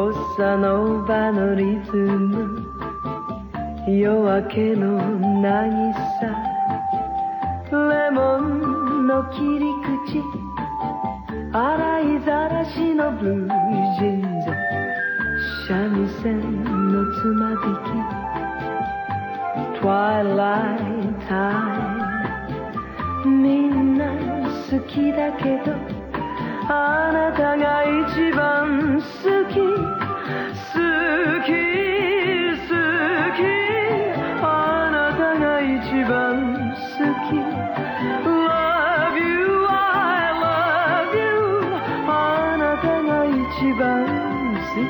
ボッサノバのリズム。夜明けの渚。レモンの切り口。洗いざらしのブルージーンズ。三味線のつまびき。Twilight time みんな好きだけどあなたが好き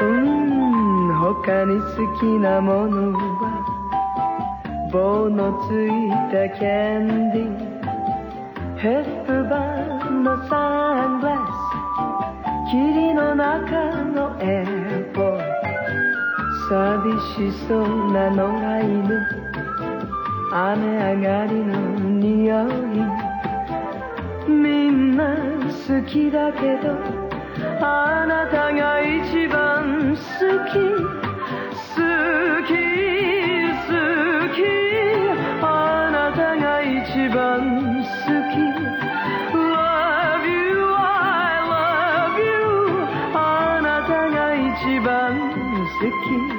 うん他に好きなものは棒のついたキャンディー。ヘップバーンのサングラス。霧の中のエアポ。ー寂しそうな野良犬。雨上がりの匂いみんな好きだけどあなたが一番好き好き好きあなたが一番好き Love you I love you. あなたが一番好き。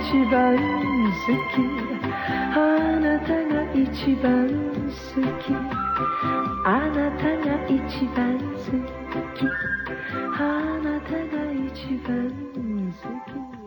一番好き。あなたが一番好き。あなたが一番好き。あなたが一番好き。